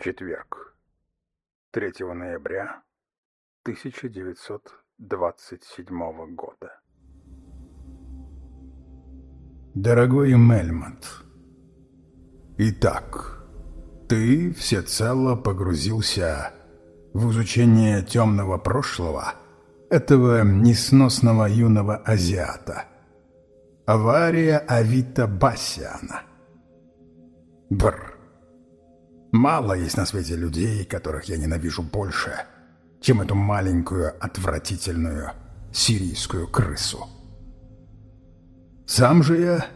Четверг. 3 ноября 1927 года. Дорогой Мельмонт, Итак, ты всецело погрузился в изучение темного прошлого этого несносного юного азиата. Авария Авита Бассиана. Бррр. Мало есть на свете людей, которых я ненавижу больше, чем эту маленькую, отвратительную сирийскую крысу. Сам же я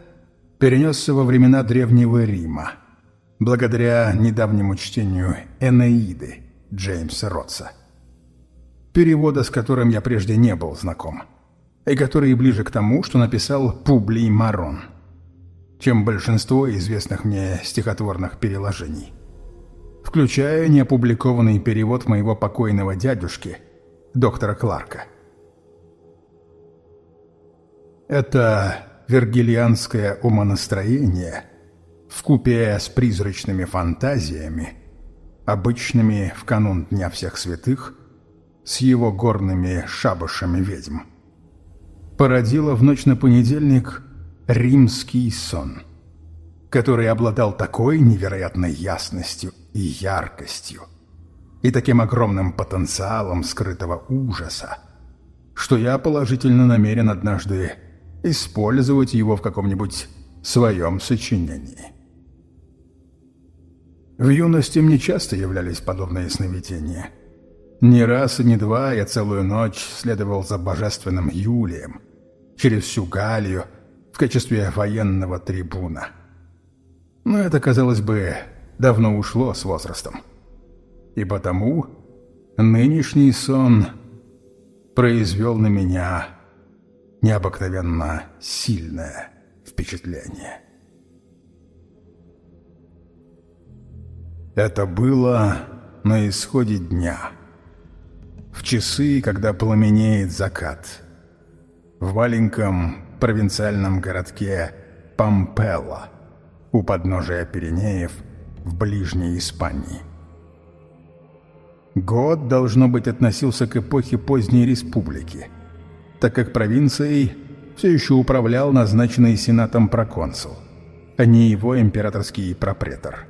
перенесся во времена Древнего Рима, благодаря недавнему чтению «Энеиды» Джеймса Ротса, перевода с которым я прежде не был знаком, и который ближе к тому, что написал Публий Марон, чем большинство известных мне стихотворных переложений включая неопубликованный перевод моего покойного дядюшки, доктора Кларка. Это вергилианское умонастроение в купе с призрачными фантазиями, обычными в канун Дня Всех Святых, с его горными шабашами ведьм, породило в ночь на понедельник римский сон — который обладал такой невероятной ясностью и яркостью, и таким огромным потенциалом скрытого ужаса, что я положительно намерен однажды использовать его в каком-нибудь своем сочинении. В юности мне часто являлись подобные сновидения. Не раз и не два я целую ночь следовал за божественным Юлием через всю Галлию в качестве военного трибуна – но это, казалось бы, давно ушло с возрастом. И потому нынешний сон произвел на меня необыкновенно сильное впечатление. Это было на исходе дня, в часы, когда пламенеет закат, в маленьком провинциальном городке Пампелла, у подножия Пиренеев в ближней Испании. Год, должно быть, относился к эпохе поздней республики, так как провинцией все еще управлял назначенный сенатом проконсул, а не его императорский пропретор.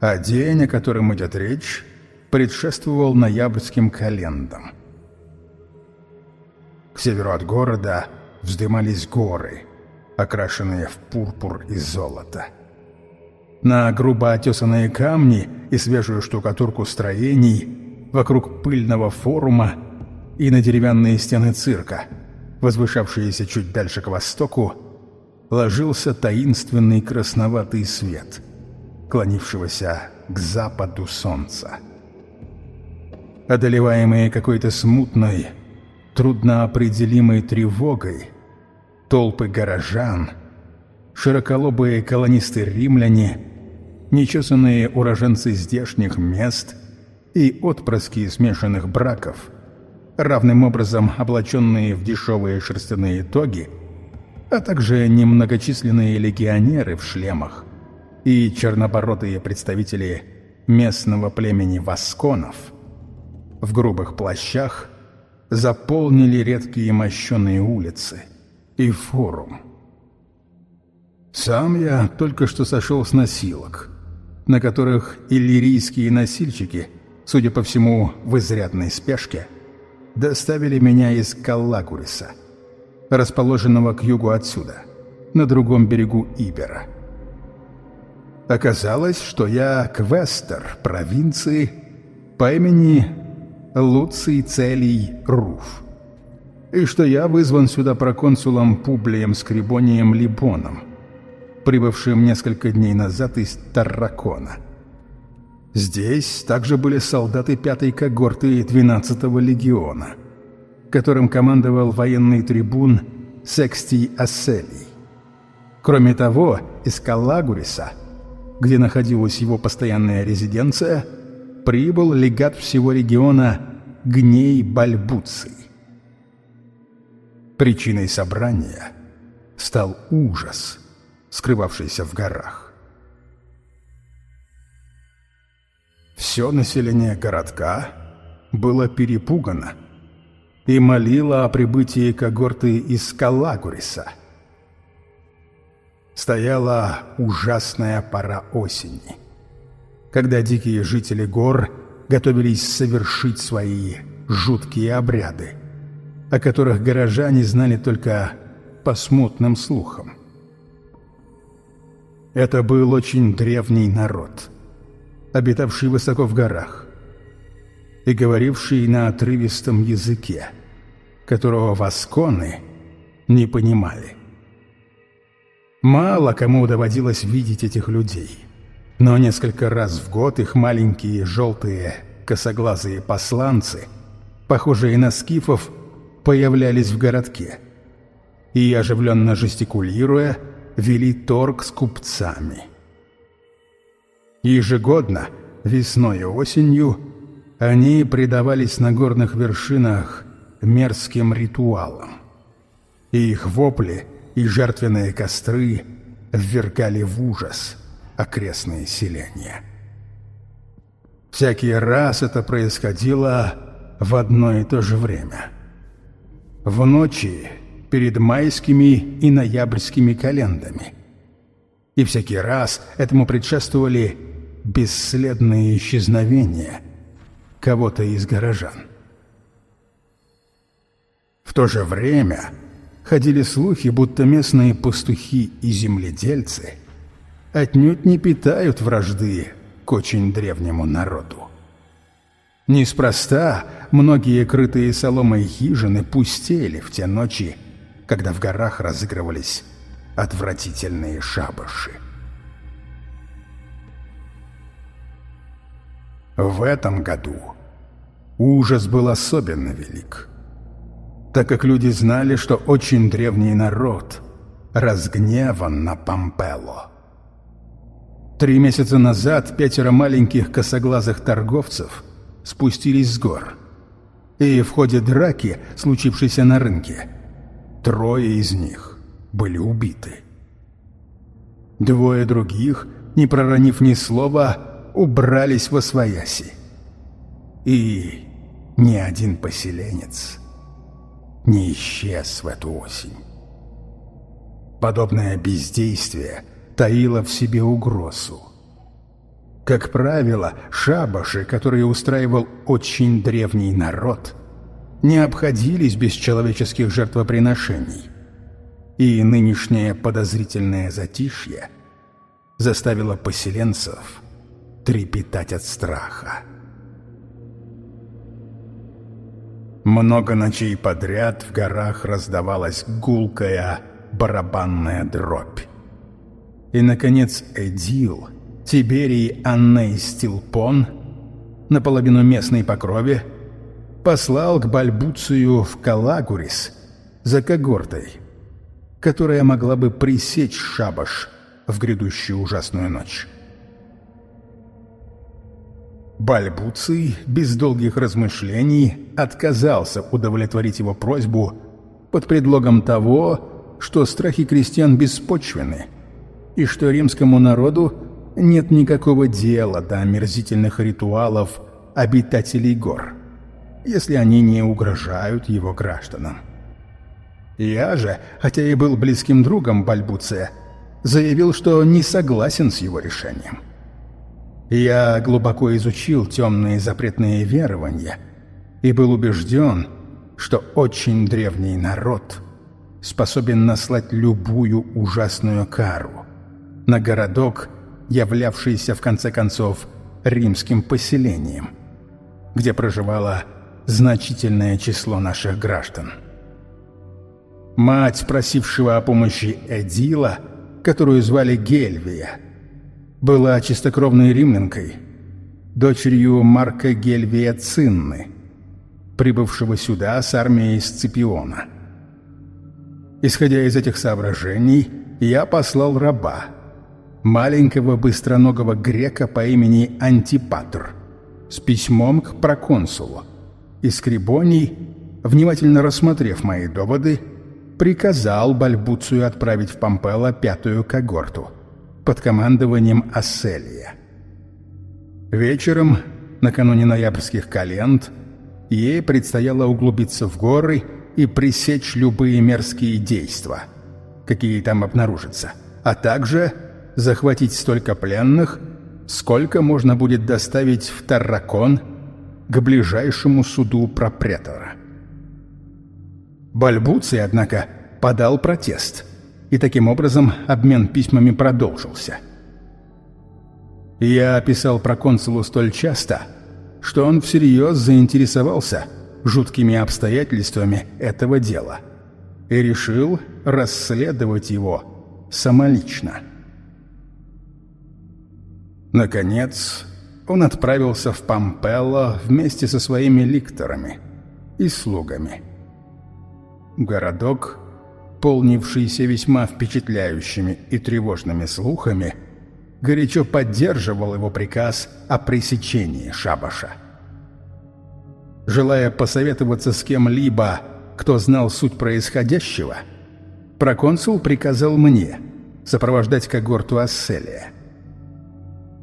А день, о котором идет речь, предшествовал ноябрьским календам. К северу от города вздымались горы – окрашенные в пурпур и золото. На грубо отесанные камни и свежую штукатурку строений вокруг пыльного форума и на деревянные стены цирка, возвышавшиеся чуть дальше к востоку, ложился таинственный красноватый свет, клонившегося к западу солнца. Одолеваемые какой-то смутной, трудноопределимой тревогой, толпы горожан, широколобые колонисты-римляне, нечесанные уроженцы здешних мест и отпрыски смешанных браков, равным образом облаченные в дешевые шерстяные тоги, а также немногочисленные легионеры в шлемах и чернобородые представители местного племени Васконов в грубых плащах заполнили редкие мощеные улицы – и форум. Сам я только что сошел с носилок, на которых иллирийские носильщики, судя по всему, в изрядной спешке, доставили меня из Каллагуриса, расположенного к югу отсюда, на другом берегу Ибера. Оказалось, что я квестер провинции по имени Луций Целий Руф и что я вызван сюда проконсулом Публием Скрибонием Либоном, прибывшим несколько дней назад из Тарракона. Здесь также были солдаты пятой когорты 12-го легиона, которым командовал военный трибун Секстий Асселий. Кроме того, из Каллагуриса, где находилась его постоянная резиденция, прибыл легат всего региона Гней Бальбуций. Причиной собрания стал ужас, скрывавшийся в горах. все население городка было перепугано и молило о прибытии когорты из Калагуриса. Стояла ужасная пора осени, когда дикие жители гор готовились совершить свои жуткие обряды, о которых горожане знали только по смутным слухам. Это был очень древний народ, обитавший высоко в горах и говоривший на отрывистом языке, которого васконы не понимали. Мало кому доводилось видеть этих людей, но несколько раз в год их маленькие желтые косоглазые посланцы, похожие на скифов, появлялись в городке и, оживленно жестикулируя, вели торг с купцами. Ежегодно, весной и осенью, они предавались на горных вершинах мерзким ритуалам. И их вопли и жертвенные костры ввергали в ужас окрестные селения. Всякий раз это происходило в одно и то же время. В ночи перед майскими и ноябрьскими календами. И всякий раз этому предшествовали бесследные исчезновения кого-то из горожан. В то же время ходили слухи, будто местные пастухи и земледельцы отнюдь не питают вражды к очень древнему народу. Неспроста многие крытые соломой хижины пустели в те ночи, когда в горах разыгрывались отвратительные шабаши. В этом году ужас был особенно велик, так как люди знали, что очень древний народ разгневан на Помпело. Три месяца назад пятеро маленьких косоглазых торговцев спустились с гор, и в ходе драки, случившейся на рынке, Трое из них были убиты. Двое других, не проронив ни слова, убрались во свояси. И ни один поселенец не исчез в эту осень. Подобное бездействие таило в себе угрозу. Как правило, шабаши, которые устраивал очень древний народ – не обходились без человеческих жертвоприношений. И нынешнее подозрительное затишье заставило поселенцев трепетать от страха. Много ночей подряд в горах раздавалась гулкая барабанная дробь. И, наконец, Эдил, Тиберий Анней Стилпон, наполовину местный по крови, послал к Бальбуцию в Калагурис за когортой, которая могла бы пресечь шабаш в грядущую ужасную ночь. Бальбуций без долгих размышлений отказался удовлетворить его просьбу под предлогом того, что страхи крестьян беспочвены и что римскому народу нет никакого дела до омерзительных ритуалов обитателей гор если они не угрожают его гражданам. Я же, хотя и был близким другом Бальбуция, заявил, что не согласен с его решением. Я глубоко изучил темные запретные верования и был убежден, что очень древний народ способен наслать любую ужасную кару на городок, являвшийся в конце концов римским поселением, где проживало значительное число наших граждан. Мать, просившего о помощи Эдила, которую звали Гельвия, была чистокровной римлянкой, дочерью Марка Гельвия Цинны, прибывшего сюда с армией Сципиона. Исходя из этих соображений, я послал раба, маленького быстроногого грека по имени Антипатр, с письмом к проконсулу, и Скрибоний, внимательно рассмотрев мои доводы, приказал Бальбуцию отправить в Помпело пятую когорту под командованием Асселия. Вечером накануне ноябрьских календ, ей предстояло углубиться в горы и пресечь любые мерзкие действия, какие там обнаружатся, а также захватить столько пленных, сколько можно будет доставить в Тарракон к ближайшему суду пропретора. Бальбуций, однако, подал протест, и таким образом обмен письмами продолжился. Я писал про консулу столь часто, что он всерьез заинтересовался жуткими обстоятельствами этого дела и решил расследовать его самолично. Наконец, он отправился в Помпелло вместе со своими ликторами и слугами. Городок, полнившийся весьма впечатляющими и тревожными слухами, горячо поддерживал его приказ о пресечении шабаша. Желая посоветоваться с кем-либо, кто знал суть происходящего, проконсул приказал мне сопровождать когорту Асселия.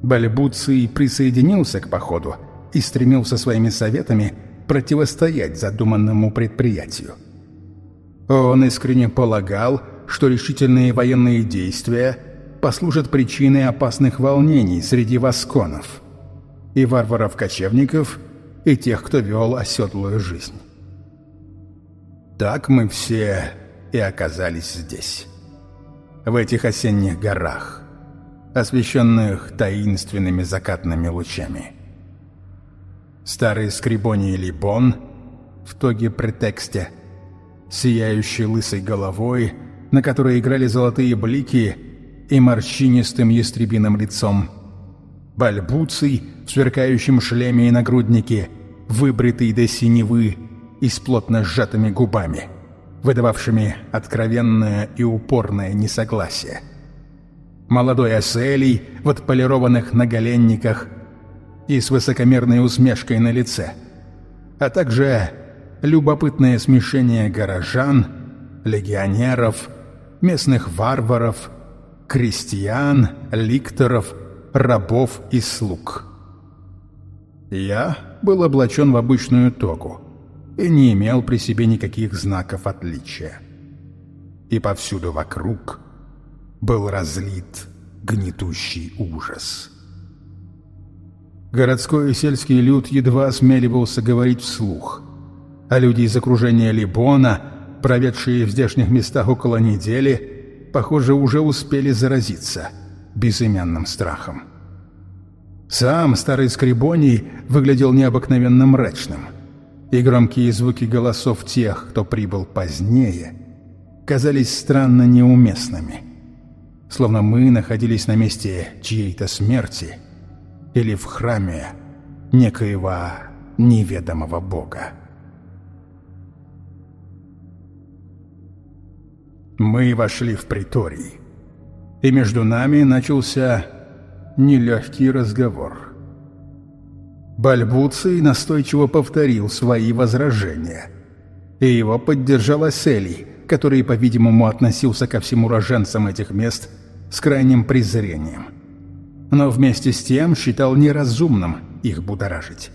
Бальбуций присоединился к походу и стремился своими советами противостоять задуманному предприятию. Он искренне полагал, что решительные военные действия послужат причиной опасных волнений среди васконов и варваров-кочевников, и тех, кто вел оседлую жизнь. Так мы все и оказались здесь, в этих осенних горах, освещенных таинственными закатными лучами. Старый скрибоний Либон в тоге претексте, сияющий лысой головой, на которой играли золотые блики и морщинистым ястребиным лицом. Бальбуций в сверкающем шлеме и нагруднике, выбритый до синевы и с плотно сжатыми губами, выдававшими откровенное и упорное несогласие. Молодой Аселий в отполированных наголенниках и с высокомерной усмешкой на лице, а также любопытное смешение горожан, легионеров, местных варваров, крестьян, ликторов, рабов и слуг. Я был облачен в обычную тогу и не имел при себе никаких знаков отличия. И повсюду вокруг был разлит гнетущий ужас. Городской и сельский люд едва осмеливался говорить вслух, а люди из окружения Либона, проведшие в здешних местах около недели, похоже, уже успели заразиться безымянным страхом. Сам старый Скрибоний выглядел необыкновенно мрачным, и громкие звуки голосов тех, кто прибыл позднее, казались странно неуместными, словно мы находились на месте чьей-то смерти или в храме некоего неведомого бога. Мы вошли в приторий, и между нами начался нелегкий разговор. Бальбуций настойчиво повторил свои возражения, и его поддержал Аселий, который, по-видимому, относился ко всем уроженцам этих мест с крайним презрением. Но вместе с тем считал неразумным их будоражить.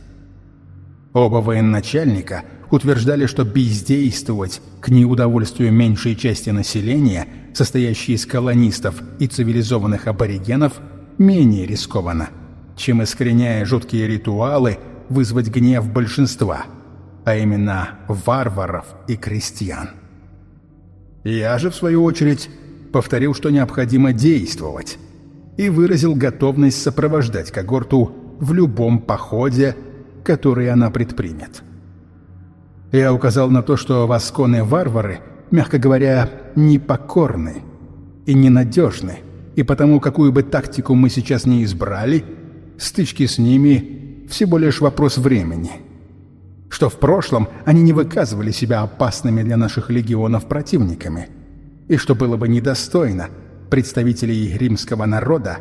Оба военачальника утверждали, что бездействовать к неудовольствию меньшей части населения, состоящей из колонистов и цивилизованных аборигенов, менее рискованно, чем, искореняя жуткие ритуалы, вызвать гнев большинства, а именно варваров и крестьян. Я же, в свою очередь, повторил, что необходимо действовать, и выразил готовность сопровождать когорту в любом походе, который она предпримет. Я указал на то, что восконы-варвары, мягко говоря, непокорны и ненадежны, и потому, какую бы тактику мы сейчас не избрали, стычки с ними всего лишь вопрос времени. Что в прошлом они не выказывали себя опасными для наших легионов противниками, и что было бы недостойно представителей римского народа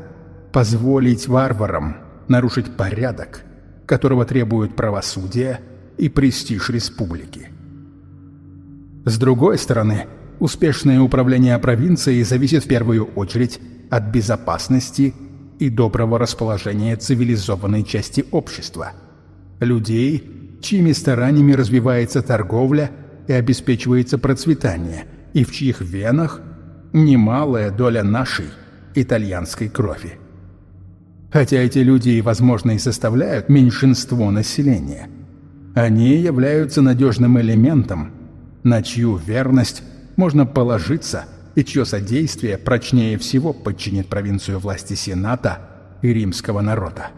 позволить варварам нарушить порядок, которого требует правосудие и престиж республики. С другой стороны, успешное управление провинцией зависит в первую очередь от безопасности и доброго расположения цивилизованной части общества, людей, чьими стараниями развивается торговля и обеспечивается процветание, и в чьих венах немалая доля нашей итальянской крови. Хотя эти люди, возможно, и составляют меньшинство населения, они являются надежным элементом, на чью верность можно положиться и чье содействие прочнее всего подчинит провинцию власти Сената и римского народа.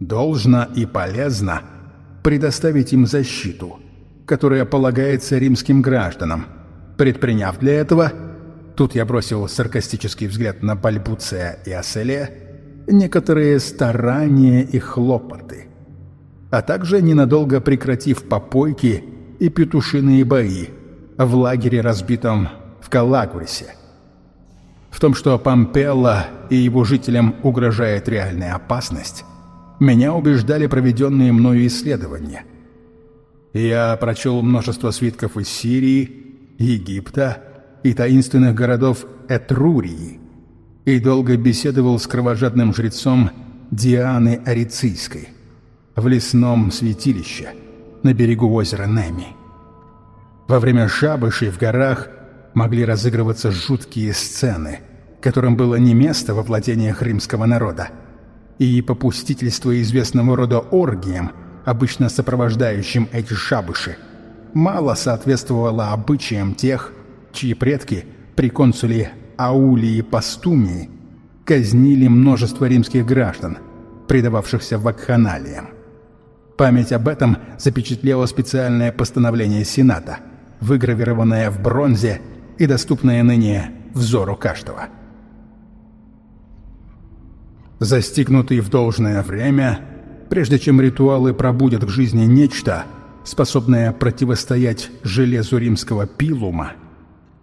Должно и полезно предоставить им защиту, которая полагается римским гражданам. Предприняв для этого, тут я бросил саркастический взгляд на Бальбуция и Аселия, некоторые старания и хлопоты, а также ненадолго прекратив попойки и петушиные бои в лагере, разбитом в Калагурисе. В том, что Помпелло и его жителям угрожает реальная опасность, меня убеждали проведенные мною исследования. Я прочел множество свитков из Сирии, Египта и таинственных городов Этрурии и долго беседовал с кровожадным жрецом Дианы Арицийской в лесном святилище на берегу озера Неми. Во время шабышей в горах могли разыгрываться жуткие сцены, которым было не место во владениях римского народа – и попустительство известного рода оргиям, обычно сопровождающим эти шабыши, мало соответствовало обычаям тех, чьи предки при консуле Аулии Пастумии казнили множество римских граждан, предававшихся вакханалиям. Память об этом запечатлело специальное постановление Сената, выгравированное в бронзе и доступное ныне взору каждого. Застигнутый в должное время, прежде чем ритуалы пробудят к жизни нечто, способное противостоять железу римского пилума,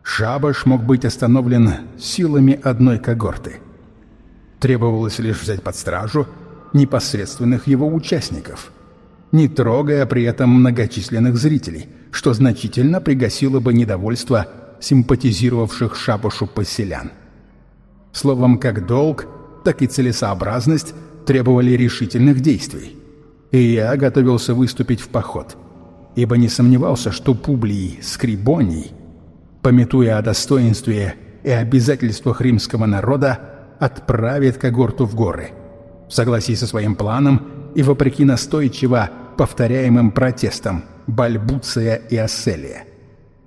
шабаш мог быть остановлен силами одной когорты. Требовалось лишь взять под стражу непосредственных его участников, не трогая при этом многочисленных зрителей, что значительно пригасило бы недовольство симпатизировавших шабашу поселян. Словом, как долг – так и целесообразность требовали решительных действий. И я готовился выступить в поход, ибо не сомневался, что Публий Скрибоний, пометуя о достоинстве и обязательствах римского народа, отправит когорту в горы, в согласии со своим планом и вопреки настойчиво повторяемым протестам Бальбуция и Асселия,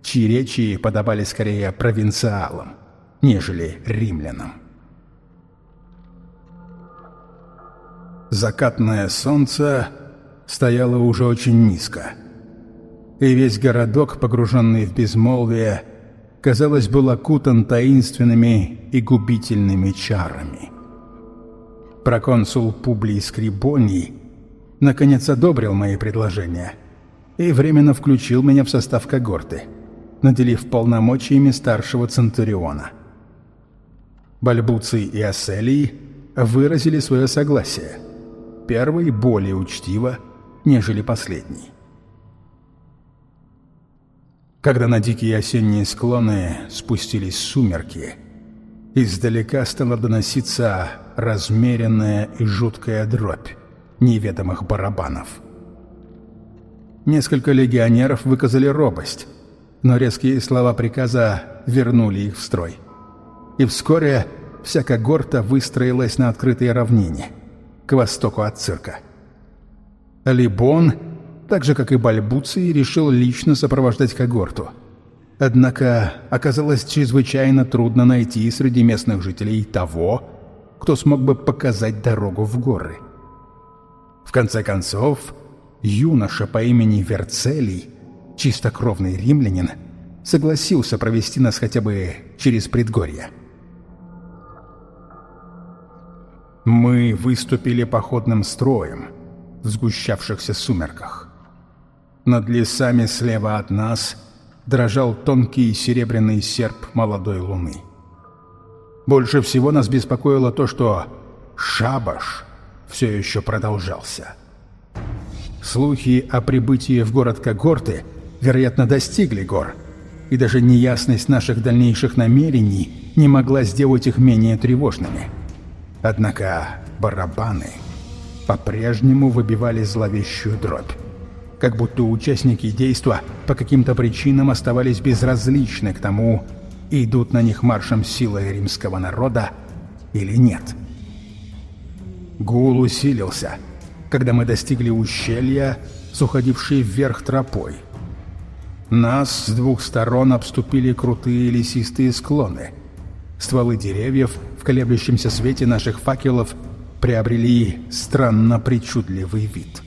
чьи речи подобали скорее провинциалам, нежели римлянам. Закатное солнце стояло уже очень низко. И весь городок, погруженный в безмолвие, казалось, был окутан таинственными и губительными чарами. Проконсул Публий Скрибоний наконец одобрил мои предложения и временно включил меня в состав когорты, наделив полномочиями старшего Центуриона. Бальбуций и Асселий выразили свое согласие – Первый более учтиво, нежели последний. Когда на дикие осенние склоны спустились сумерки, издалека стала доноситься размеренная и жуткая дробь неведомых барабанов. Несколько легионеров выказали робость, но резкие слова приказа вернули их в строй. И вскоре вся когорта выстроилась на открытой равнине – к востоку от цирка. Либон, так же как и Бальбуций, решил лично сопровождать когорту. Однако оказалось чрезвычайно трудно найти среди местных жителей того, кто смог бы показать дорогу в горы. В конце концов, юноша по имени Верцелий, чистокровный римлянин, согласился провести нас хотя бы через предгорье. Мы выступили походным строем в сгущавшихся сумерках. Над лесами слева от нас дрожал тонкий серебряный серп молодой луны. Больше всего нас беспокоило то, что шабаш все еще продолжался. Слухи о прибытии в город когорты, вероятно, достигли гор, и даже неясность наших дальнейших намерений не могла сделать их менее тревожными – Однако барабаны по-прежнему выбивали зловещую дробь. Как будто участники действа по каким-то причинам оставались безразличны к тому, идут на них маршем силы римского народа или нет. Гул усилился, когда мы достигли ущелья с уходившей вверх тропой. Нас с двух сторон обступили крутые лесистые склоны. Стволы деревьев колеблющемся свете наших факелов приобрели странно причудливый вид.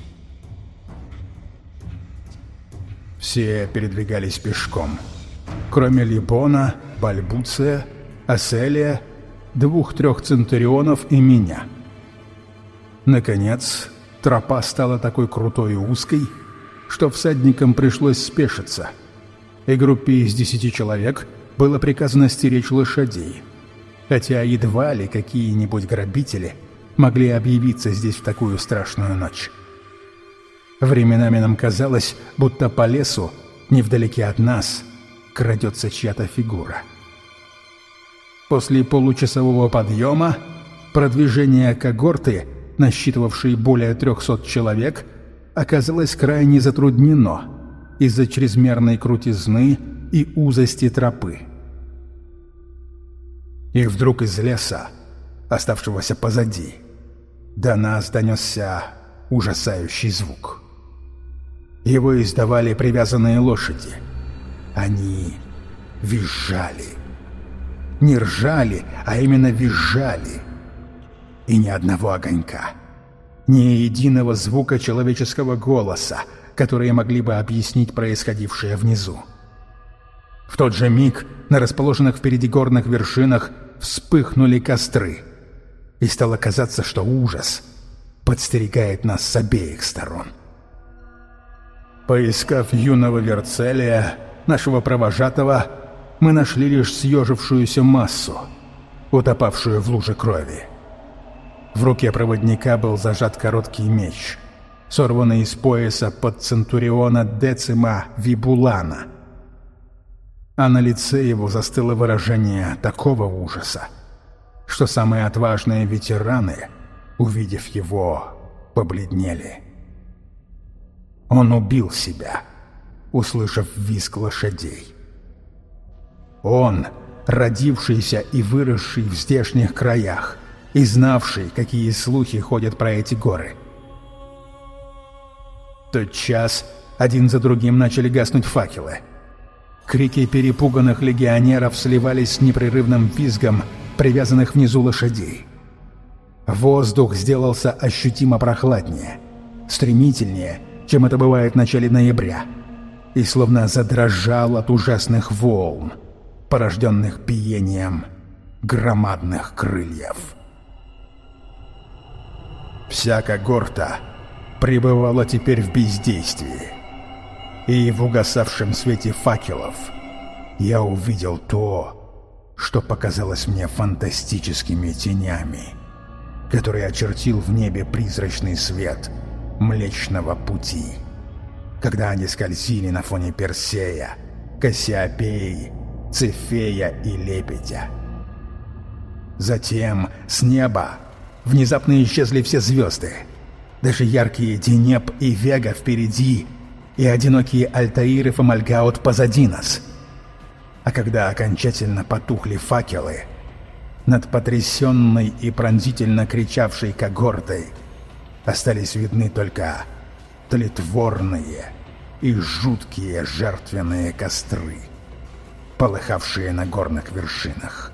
Все передвигались пешком. Кроме Либона, Бальбуция, Аселия, двух-трех центурионов и меня. Наконец, тропа стала такой крутой и узкой, что всадникам пришлось спешиться, и группе из десяти человек было приказано стеречь лошадей, хотя едва ли какие-нибудь грабители могли объявиться здесь в такую страшную ночь. Временами нам казалось, будто по лесу, невдалеке от нас, крадется чья-то фигура. После получасового подъема продвижение когорты, насчитывавшей более трехсот человек, оказалось крайне затруднено из-за чрезмерной крутизны и узости тропы. И вдруг из леса, оставшегося позади, до нас донесся ужасающий звук. Его издавали привязанные лошади. Они визжали. Не ржали, а именно визжали. И ни одного огонька — ни единого звука человеческого голоса, которые могли бы объяснить происходившее внизу. В тот же миг на расположенных впереди горных вершинах вспыхнули костры, и стало казаться, что ужас подстерегает нас с обеих сторон. Поискав юного Верцелия, нашего провожатого, мы нашли лишь съежившуюся массу, утопавшую в луже крови. В руке проводника был зажат короткий меч, сорванный из пояса под центуриона Децима Вибулана. А на лице его застыло выражение такого ужаса, что самые отважные ветераны, увидев его, побледнели. Он убил себя, услышав визг лошадей. Он, родившийся и выросший в здешних краях, и знавший, какие слухи ходят про эти горы. тот час один за другим начали гаснуть факелы. Крики перепуганных легионеров сливались с непрерывным визгом привязанных внизу лошадей. Воздух сделался ощутимо прохладнее, стремительнее, чем это бывает в начале ноября, и словно задрожал от ужасных волн, порожденных биением громадных крыльев. Вся когорта пребывала теперь в бездействии. И в угасавшем свете факелов я увидел то, что показалось мне фантастическими тенями, которые очертил в небе призрачный свет Млечного Пути, когда они скользили на фоне Персея, Кассиопеи, Цефея и Лепетя. Затем с неба Внезапно исчезли все звезды. Даже яркие Денеп и Вега впереди, и одинокие Альтаир и Фомальгаут позади нас. А когда окончательно потухли факелы, над потрясенной и пронзительно кричавшей когортой остались видны только тлетворные и жуткие жертвенные костры, полыхавшие на горных вершинах.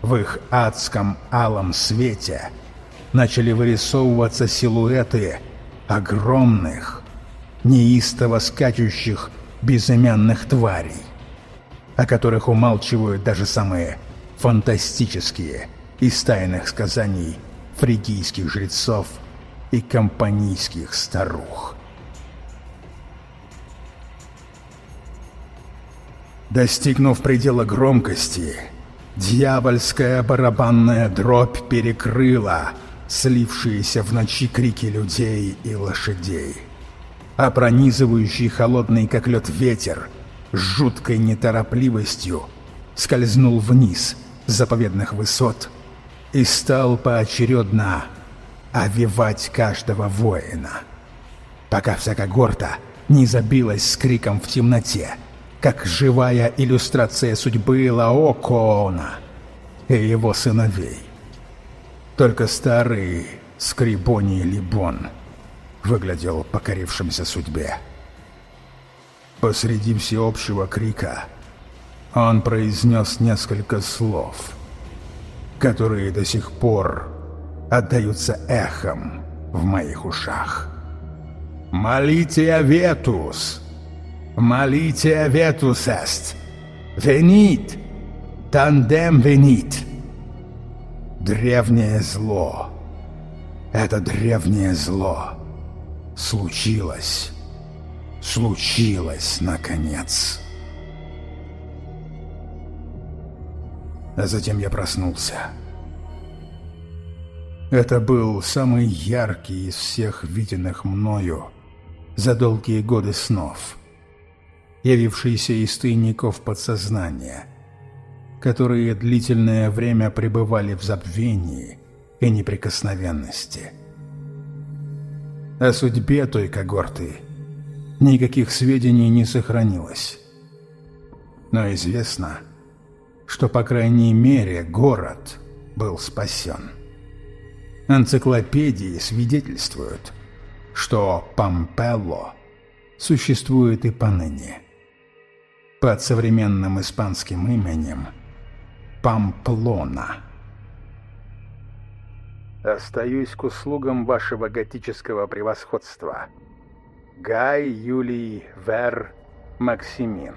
В их адском алом свете начали вырисовываться силуэты огромных, неистово скачущих безымянных тварей, о которых умалчивают даже самые фантастические из тайных сказаний фригийских жрецов и компанийских старух. Достигнув предела громкости, Дьявольская барабанная дробь перекрыла слившиеся в ночи крики людей и лошадей. А пронизывающий холодный как лед ветер с жуткой неторопливостью скользнул вниз с заповедных высот и стал поочередно овивать каждого воина, пока вся когорта не забилась с криком в темноте, как живая иллюстрация судьбы Лаокоона и его сыновей. Только старый Скрибоний Либон выглядел покорившимся судьбе. Посреди всеобщего крика он произнес несколько слов, которые до сих пор отдаются эхом в моих ушах. «Malitia vetus! Malitia vetus est! Venit! Tandem venit!» Древнее зло. Это древнее зло. Случилось. Случилось, наконец. А затем я проснулся. Это был самый яркий из всех виденных мною за долгие годы снов, явившийся из тайников подсознания, которые длительное время пребывали в забвении и неприкосновенности. О судьбе той когорты никаких сведений не сохранилось. Но известно, что, по крайней мере, город был спасен. Энциклопедии свидетельствуют, что Пампелло существует и поныне. Под современным испанским именем Памплона. Остаюсь к услугам вашего готического превосходства. Гай Юлий Вер Максимин.